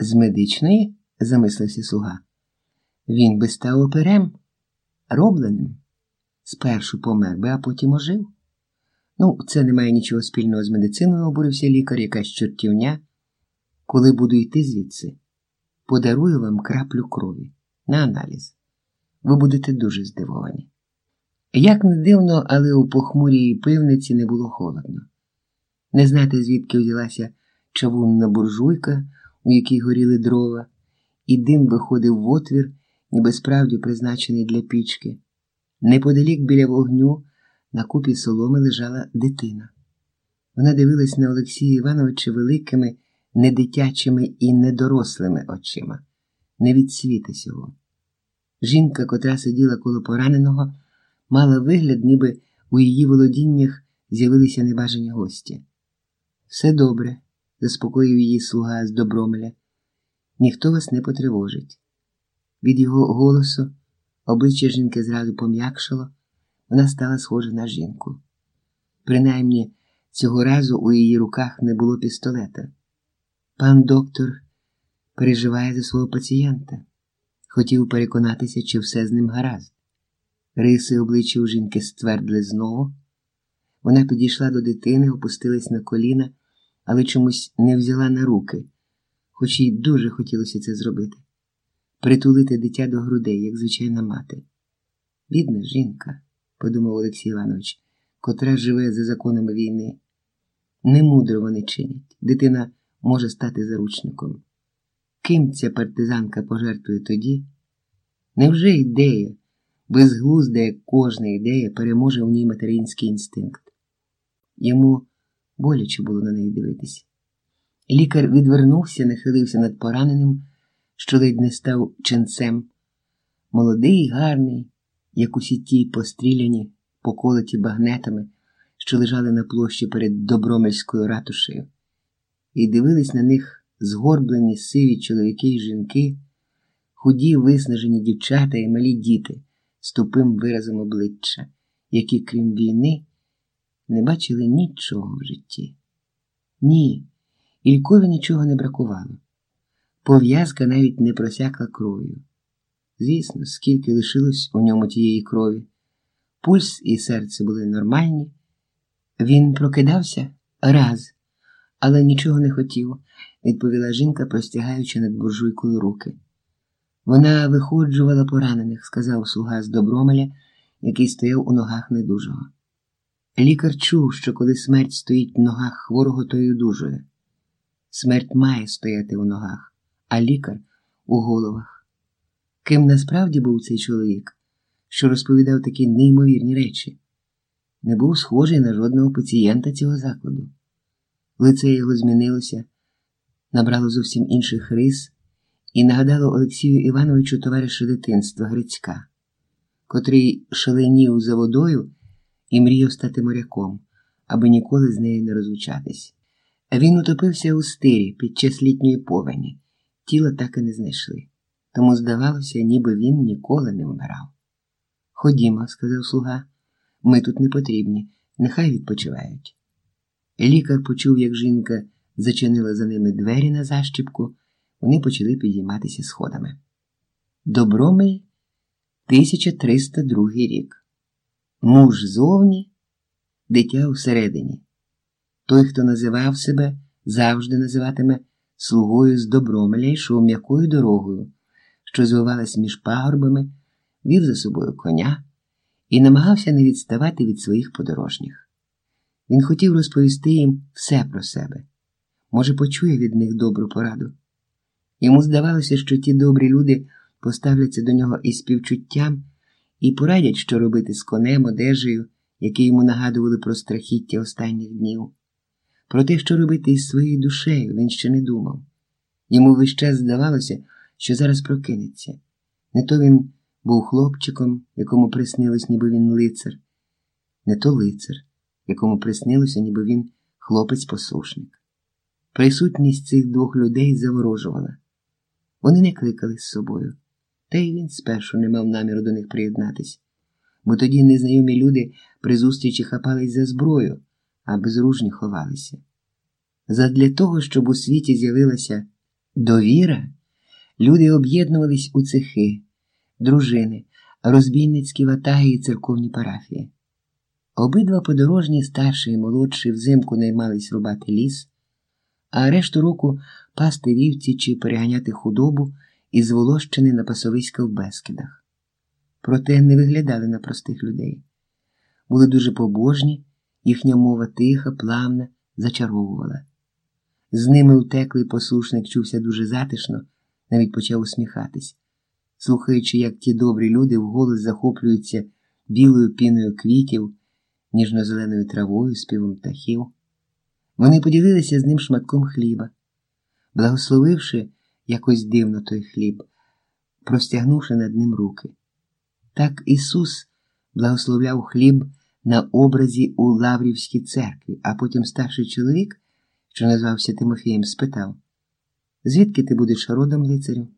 З медичної? замислився слуга. Він би став оперем, робленим. Спершу помер би, а потім ожив. Ну, це не має нічого спільного з медициною, обурився лікар, якась чортівня. Коли буду йти звідси, подарую вам краплю крові на аналіз. Ви будете дуже здивовані. Як не дивно, але у похмурій пивниці не було холодно. Не знати, звідки взялася чавунна буржуйка, у якій горіли дрова, і дим виходив в отвір, ніби справді призначений для пічки. Неподалік біля вогню на купі соломи лежала дитина. Вона дивилась на Олексія Івановича великими, недитячими і недорослими очима, не від світа сього. Жінка, котра сиділа коло пораненого, мала вигляд, ніби у її володіннях з'явилися небажані гості. Все добре, заспокоїв її слуга з добромеля. Ніхто вас не потривожить. Від його голосу обличчя жінки зразу пом'якшало, вона стала схожа на жінку. Принаймні, цього разу у її руках не було пістолета. Пан доктор переживає за свого пацієнта, хотів переконатися, чи все з ним гаразд. Риси обличчя у жінки ствердли знову. Вона підійшла до дитини, опустилась на коліна, але чомусь не взяла на руки, хоч їй дуже хотілося це зробити притулити дитя до грудей, як звичайна мати. Бідна жінка, подумав Олексій Іванович, котра живе за законами війни. Немудро вони чинять. Дитина може стати заручником. Ким ця партизанка пожертвує тоді? Невже ідея, безглузда, як кожна ідея, переможе в ній материнський інстинкт? Йому боляче було на неї дивитися. Лікар відвернувся, нахилився над пораненим, що ледь не став ченцем. Молодий, гарний, як усі ті постріляні, поколоті багнетами, що лежали на площі перед Добромельською ратушею, і дивились на них згорблені сиві чоловіки й жінки, худі, виснажені дівчата і малі діти з тупим виразом обличчя, які, крім війни, не бачили нічого в житті. Ні, Ількові нічого не бракувало. Пов'язка навіть не просякла кров'ю. Звісно, скільки лишилось у ньому тієї крові. Пульс і серце були нормальні. Він прокидався раз, але нічого не хотів, відповіла жінка, простягаючи над буржуйкою руки. Вона виходжувала поранених, сказав слуга з добромеля, який стояв у ногах недужого. Лікар чув, що коли смерть стоїть в ногах хворого, то й одужує. Смерть має стояти у ногах, а лікар у головах. Ким насправді був цей чоловік, що розповідав такі неймовірні речі, не був схожий на жодного пацієнта цього закладу. Лице його змінилося, набрало зовсім інших рис і нагадало Олексію Івановичу товариша дитинства Грицька, котрий шаленів за водою і мріяв стати моряком, аби ніколи з нею не розлучатись. Він утопився у стирі під час літньої повені, тіла так і не знайшли, тому здавалося, ніби він ніколи не вмирав. Ходімо, сказав слуга, ми тут не потрібні, нехай відпочивають. Лікар почув, як жінка зачинила за ними двері на защіпку, вони почали підійматися сходами. Добромель 1302 рік. Муж зовні, дитя всередині. Той, хто називав себе, завжди називатиме слугою з добромеля, йшов м'якою дорогою, що звивалась між пагорбами, вів за собою коня і намагався не відставати від своїх подорожніх. Він хотів розповісти їм все про себе, може, почує від них добру пораду. Йому здавалося, що ті добрі люди поставляться до нього із співчуттям і порадять, що робити з конем, одежею, які йому нагадували про страхіття останніх днів. Про те, що робити із своєю душею, він ще не думав. Йому весь час здавалося, що зараз прокинеться. Не то він був хлопчиком, якому приснилось, ніби він лицар, не то лицар, якому приснилося, ніби він хлопець-послушник. Присутність цих двох людей заворожувала. Вони не кликали з собою, та й він спершу не мав наміру до них приєднатись, бо тоді незнайомі люди при зустрічі хапались за зброю а безружні ховалися. Задля того, щоб у світі з'явилася Довіра. Люди об'єднувались у цехи, дружини, розбійницькі ватаги і церковні парафії. Обидва подорожні, старший і молодший, взимку наймались рубати ліс, а решту року пасти вівці чи переганяти худобу із Волощини на пасовиська в Бескидах. Проте не виглядали на простих людей. Були дуже побожні, їхня мова тиха, плавна, зачаровувала. З ними утеклий послушник чувся дуже затишно, навіть почав усміхатись, слухаючи, як ті добрі люди вголос захоплюються білою піною квітів, ніжно-зеленою травою, співом птахів. Вони поділилися з ним шматком хліба, благословивши якось дивно той хліб, простягнувши над ним руки. Так Ісус благословляв хліб на образі у Лаврівській церкві, а потім старший чоловік, що назвався Тимофієм, спитав: Звідки ти будеш родом лицарю?